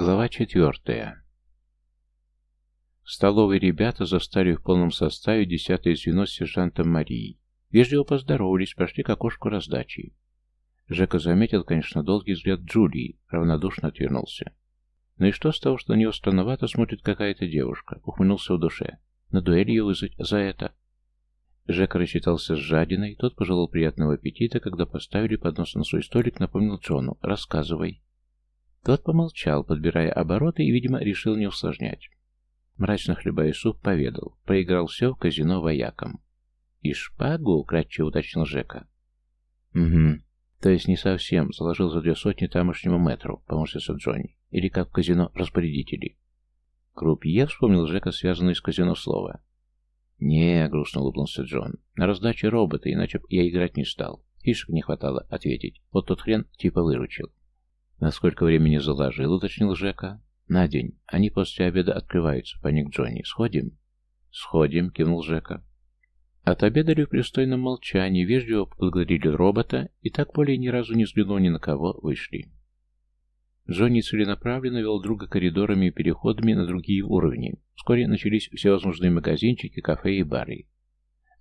Глава четвертая. В столовой ребята застали в полном составе десятое звено с сержантом Марией. Вежливо поздоровались, прошли к окошку раздачи. Жека заметил, конечно, долгий взгляд Джулии, равнодушно отвернулся. Ну и что с того, что на него странновато смотрит какая-то девушка? Ухмыльнулся в душе. На дуэль ее вызвать за это? Жека рассчитался с жадиной, тот пожелал приятного аппетита, когда поставили поднос на свой столик, напомнил Джону «Рассказывай». Тот помолчал, подбирая обороты, и, видимо, решил не усложнять. Мрачно хлебая суп, поведал. Проиграл все в казино воякам. «И шпагу?» — кратче уточнил Жека. «Угу. То есть не совсем. Заложил за две сотни тамошнему метру», — помощился Джонни. «Или как в казино распорядители». «Крупье?» — вспомнил Жека, связанный с казино слово. «Не», — грустно улыбнулся Джон. «На раздаче робота, иначе я играть не стал. Фишек не хватало ответить. Вот тот хрен типа выручил». «На сколько времени заложил?» — уточнил Жека. «На день. Они после обеда открываются», — паник Джонни. «Сходим?» «Сходим», — кивнул Жека. Отобедали в пристойном молчании, вежливо поблагодарили робота и так более ни разу не взглянув ни на кого, вышли. Джонни целенаправленно вел друга коридорами и переходами на другие уровни. Вскоре начались всевозможные магазинчики, кафе и бары.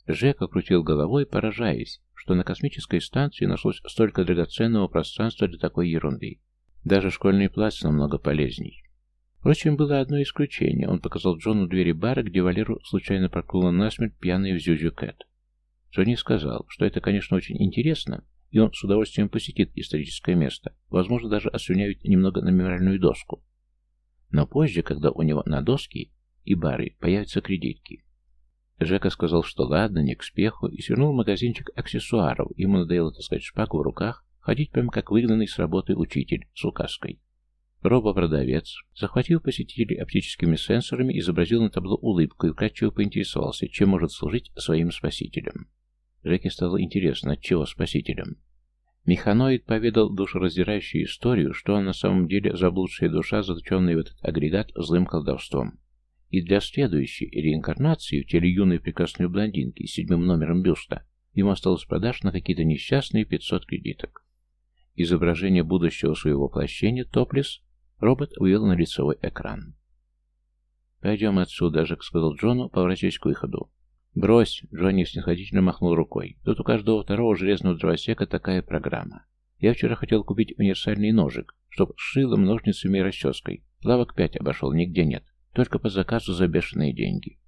Жека крутил головой, поражаясь, что на космической станции нашлось столько драгоценного пространства для такой ерунды. Даже школьный плац намного полезней. Впрочем, было одно исключение. Он показал Джону двери бара, где Валеру случайно проклула насмерть пьяный в Зюзю Кэт. Джонни сказал, что это, конечно, очень интересно, и он с удовольствием посетит историческое место, возможно, даже ослюняет немного на мемориальную доску. Но позже, когда у него на доски и бары появятся кредитки. Жека сказал, что ладно, не к спеху, и свернул магазинчик аксессуаров. Ему надоело таскать шпагу в руках, ходить прямо как выгнанный с работы учитель с указкой. Робо-продавец, захватив посетителей оптическими сенсорами, изобразил на табло улыбку и вкратчиво поинтересовался, чем может служить своим спасителям. Жеке стало интересно, от чего спасителям. Механоид поведал душераздирающую историю, что он на самом деле заблудшая душа, заточенная в этот агрегат злым колдовством. И для следующей реинкарнации в теле юной прекрасной блондинки с седьмым номером бюста ему осталось продаж на какие-то несчастные 500 кредиток. Изображение будущего своего воплощения Топлис робот вывел на лицевой экран. «Пойдем отсюда», — Жек сказал Джону, поворачиваясь к выходу. «Брось!» — Джонни снисходительно махнул рукой. «Тут у каждого второго железного дровосека такая программа. Я вчера хотел купить универсальный ножик, чтоб с шилом, ножницами и расческой. Лавок пять обошел, нигде нет. Только по заказу за бешеные деньги».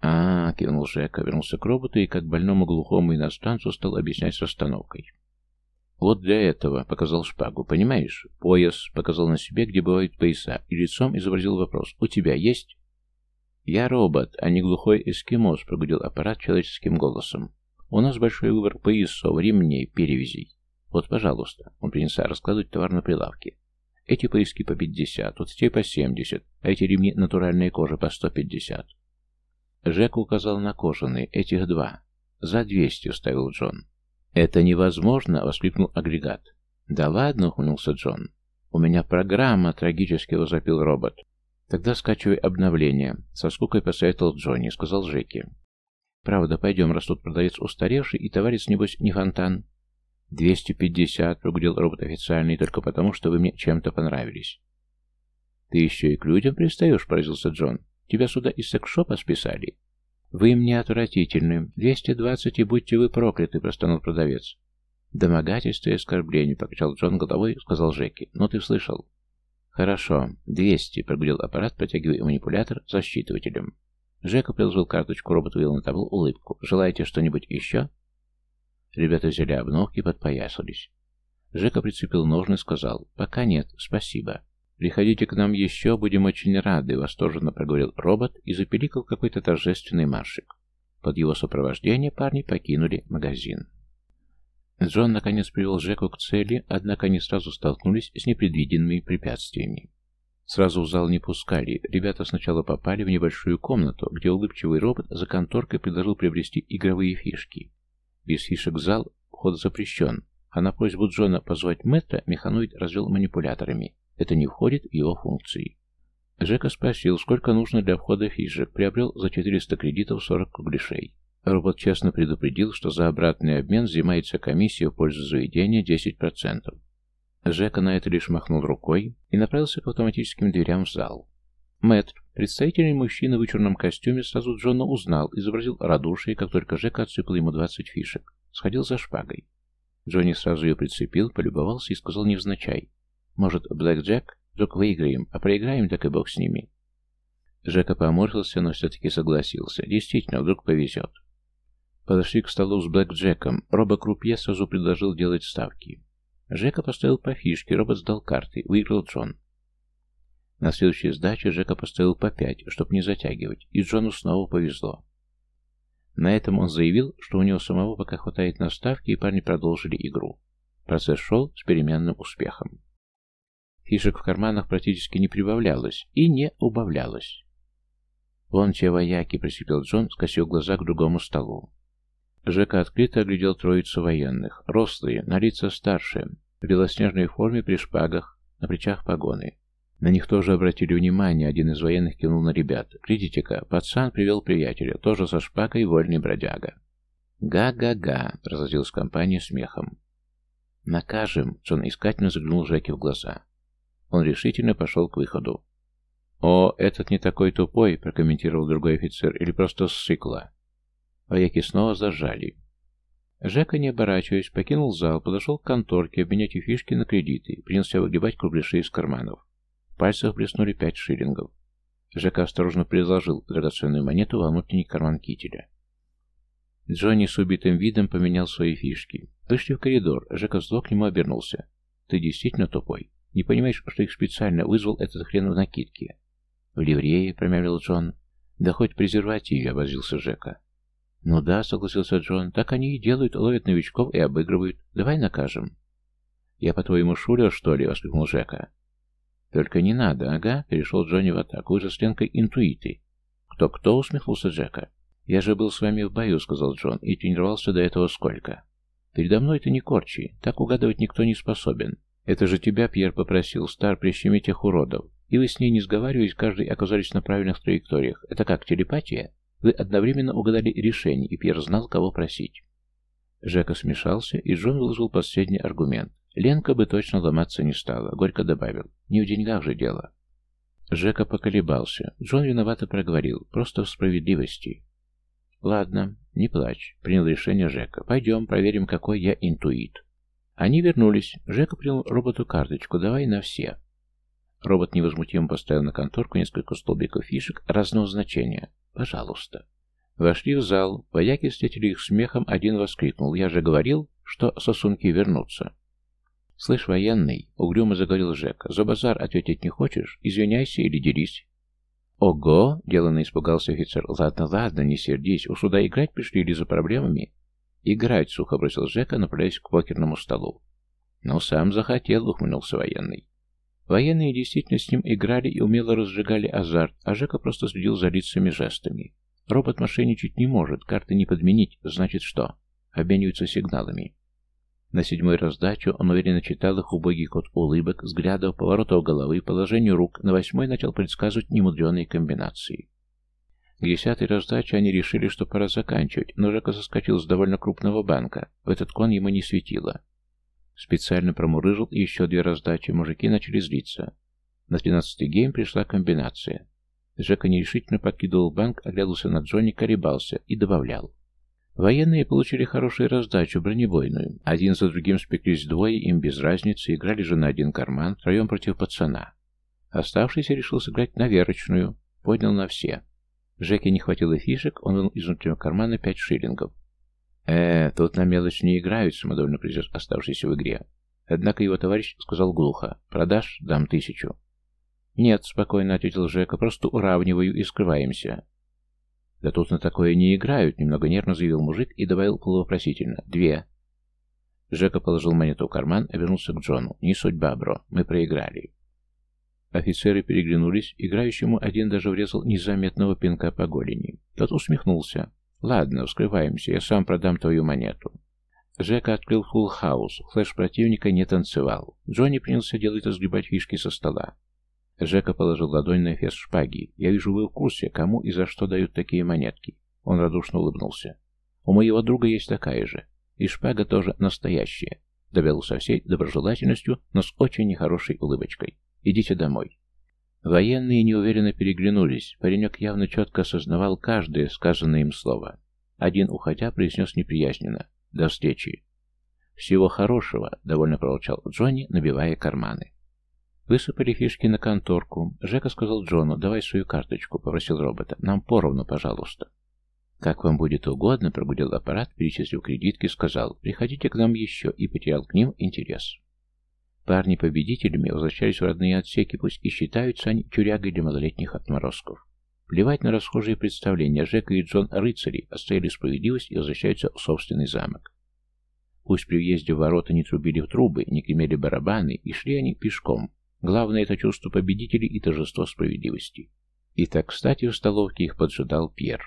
А, -а, -а кивнул Жека, вернулся к роботу и, как больному глухому иностранцу, стал объяснять с расстановкой. «Вот для этого», — показал шпагу, «понимаешь? Пояс», — показал на себе, где бывают пояса, и лицом изобразил вопрос. «У тебя есть?» «Я робот, а не глухой эскимос», — прогудел аппарат человеческим голосом. «У нас большой выбор поясов, ремней, перевязей. Вот, пожалуйста». Он принялся раскладывать товар на прилавке. Эти пояски по пятьдесят, вот эти по семьдесят, а эти ремни натуральной кожи по сто пятьдесят. Жек указал на кожаные, этих два. «За двести», — вставил Джон. «Это невозможно!» — воскликнул агрегат. «Да ладно!» — ухмыльнулся Джон. «У меня программа!» — трагически возопил робот. «Тогда скачивай обновление», — со скукой посоветовал Джонни, — сказал Жеки. «Правда, пойдем, раз тут продавец устаревший, и товарищ, небось, не фонтан». «Двести пятьдесят», — прогудел робот официальный, только потому, что вы мне чем-то понравились. «Ты еще и к людям пристаешь», — поразился Джон. «Тебя сюда из секшопа списали?» «Вы мне отвратительны. Двести двадцать, и будьте вы прокляты», — простонал продавец. «Домогательство и оскорбление», — покачал Джон головой, — сказал Жеки. «Ну, ты слышал?» «Хорошо. Двести», — прогудел аппарат, протягивая манипулятор за считывателем. Жека приложил карточку, робот вывел на табло улыбку. «Желаете что-нибудь еще?» Ребята взяли обновки и подпоясались. Жека прицепил ножны и сказал «Пока нет, спасибо». «Приходите к нам еще, будем очень рады», — восторженно проговорил робот и запеликал какой-то торжественный маршик. Под его сопровождение парни покинули магазин. Джон наконец привел Жеку к цели, однако они сразу столкнулись с непредвиденными препятствиями. Сразу в зал не пускали. Ребята сначала попали в небольшую комнату, где улыбчивый робот за конторкой предложил приобрести игровые фишки. Без фишек зал вход запрещен, а на просьбу Джона позвать Мэтта механоид развел манипуляторами. Это не входит в его функции. Жека спросил, сколько нужно для входа фишек, приобрел за 400 кредитов 40 кругляшей. Робот честно предупредил, что за обратный обмен взимается комиссия в пользу заведения 10%. Жека на это лишь махнул рукой и направился к автоматическим дверям в зал. Мэтр, представительный мужчина в вычурном костюме, сразу Джона узнал, изобразил радушие, как только Жека отсыпал ему двадцать фишек. Сходил за шпагой. Джонни сразу ее прицепил, полюбовался и сказал невзначай. «Может, Блэк Джек? Вдруг выиграем, а проиграем, так и бог с ними». Жека поморщился, но все-таки согласился. Действительно, вдруг повезет. Подошли к столу с Блэк Джеком. Роба Крупье сразу предложил делать ставки. Жека поставил по фишке, робот сдал карты, выиграл Джон. На следующей сдаче Жека поставил по пять, чтобы не затягивать, и Джону снова повезло. На этом он заявил, что у него самого пока хватает на ставки, и парни продолжили игру. Процесс шел с переменным успехом. Фишек в карманах практически не прибавлялось и не убавлялось. «Вон те вояки», — просипел Джон, скосил глаза к другому столу. Жека открыто оглядел троицу военных. Рослые, на лица старшие, в белоснежной форме при шпагах, на плечах погоны. На них тоже обратили внимание, один из военных кивнул на ребят. «Глядите-ка, пацан привел приятеля, тоже со шпагой, вольный бродяга». «Га-га-га», — разозлилась компания смехом. «Накажем», — Джон искательно заглянул Жеке в глаза. Он решительно пошел к выходу. «О, этот не такой тупой», — прокомментировал другой офицер, — «или просто ссыкла». Вояки снова зажали. Жека, не оборачиваясь, покинул зал, подошел к конторке обменять фишки на кредиты, принялся выгребать кругляши из карманов. В пальцах блеснули пять шиллингов. Жека осторожно предложил драгоценную монету во внутренний карман кителя. Джонни с убитым видом поменял свои фишки. Вышли в коридор, Жека зло к нему обернулся. «Ты действительно тупой? Не понимаешь, что их специально вызвал этот хрен в накидке?» «В ливрее», — промямлил Джон. «Да хоть презервативе», — обозлился Жека. «Ну да», — согласился Джон, — «так они и делают, ловят новичков и обыгрывают. Давай накажем». «Я, по-твоему, шулер, что ли?» — воскликнул Жека. «Только не надо, ага», — перешел Джонни в атаку. «Вы же с Ленкой интуиты». «Кто-кто?» — усмехнулся Джека. «Я же был с вами в бою», — сказал Джон, — «и тренировался до этого сколько». «Передо мной ты не корчи, так угадывать никто не способен. Это же тебя Пьер попросил, Стар, прищемить тех уродов. И вы с ней не сговариваясь, каждый оказались на правильных траекториях. Это как, телепатия?» Вы одновременно угадали решение, и Пьер знал, кого просить. Жека смешался, и Джон выложил последний аргумент. Ленка бы точно ломаться не стала, горько добавил. Не в деньгах же дело. Жека поколебался. Джон виновато проговорил. Просто в справедливости. Ладно, не плачь. Принял решение Жека. Пойдем, проверим, какой я интуит. Они вернулись. Жека принял роботу карточку. Давай на все. Робот невозмутимо поставил на конторку несколько столбиков фишек разного значения. «Пожалуйста». Вошли в зал. Вояки встретили их смехом. Один воскликнул. «Я же говорил, что сосунки вернутся». «Слышь, военный», — угрюмо заговорил Жека, — «за базар ответить не хочешь? Извиняйся или дерись». «Ого!» — деланно испугался офицер. «Ладно, ладно, не сердись. У сюда играть пришли или за проблемами?» «Играть», — сухо бросил Жека, направляясь к покерному столу. «Ну, сам захотел», — ухмыльнулся военный. Военные действительно с ним играли и умело разжигали азарт, а Жека просто следил за лицами жестами. Робот мошенничать не может, карты не подменить, значит что? Обмениваются сигналами. На седьмой раздачу он уверенно читал их убогий код улыбок, взглядов, поворотов головы, положению рук. На восьмой начал предсказывать немудреные комбинации. К десятой раздаче они решили, что пора заканчивать, но Жека соскочил с довольно крупного банка. В этот кон ему не светило. Специально промурыжил еще две раздачи, мужики начали злиться. На тринадцатый гейм пришла комбинация. Жека нерешительно подкидывал банк, оглядывался на Джонни, колебался и добавлял. Военные получили хорошую раздачу, бронебойную. Один за другим спеклись двое, им без разницы, играли же на один карман, втроем против пацана. Оставшийся решил сыграть на верочную, поднял на все. Жеке не хватило фишек, он вынул из внутреннего кармана пять шиллингов. «Э, тут на мелочь не играют», — самодовольно произнес оставшийся в игре. Однако его товарищ сказал глухо. «Продашь? Дам тысячу». «Нет», — спокойно ответил Жека, — «просто уравниваю и скрываемся». «Да тут на такое не играют», — немного нервно заявил мужик и добавил полувопросительно. «Две». Жека положил монету в карман и вернулся к Джону. «Не судьба, бро. Мы проиграли». Офицеры переглянулись, играющему один даже врезал незаметного пинка по голени. Тот усмехнулся. «Ладно, вскрываемся, я сам продам твою монету». Жека открыл фулл хаус, флеш противника не танцевал. Джонни принялся делать разгребать фишки со стола. Жека положил ладонь на эфес шпаги. «Я вижу, вы в курсе, кому и за что дают такие монетки». Он радушно улыбнулся. «У моего друга есть такая же. И шпага тоже настоящая. Добавил со всей доброжелательностью, но с очень нехорошей улыбочкой. «Идите домой». Военные неуверенно переглянулись. Паренек явно четко осознавал каждое сказанное им слово. Один, уходя, произнес неприязненно. «До встречи». «Всего хорошего», — довольно проворчал Джонни, набивая карманы. Высыпали фишки на конторку. Жека сказал Джону, «Давай свою карточку», — попросил робота. «Нам поровну, пожалуйста». «Как вам будет угодно», — прогудел аппарат, перечислив кредитки, сказал, «Приходите к нам еще», и потерял к ним интерес. Парни победителями возвращались в родные отсеки, пусть и считаются они тюрягой для малолетних отморозков. Плевать на расхожие представления, Жека и Джон рыцари оставили справедливость и возвращаются в собственный замок. Пусть при въезде в ворота не трубили в трубы, не гремели барабаны, и шли они пешком. Главное — это чувство победителей и торжество справедливости. И так, кстати, в столовке их поджидал Пьер.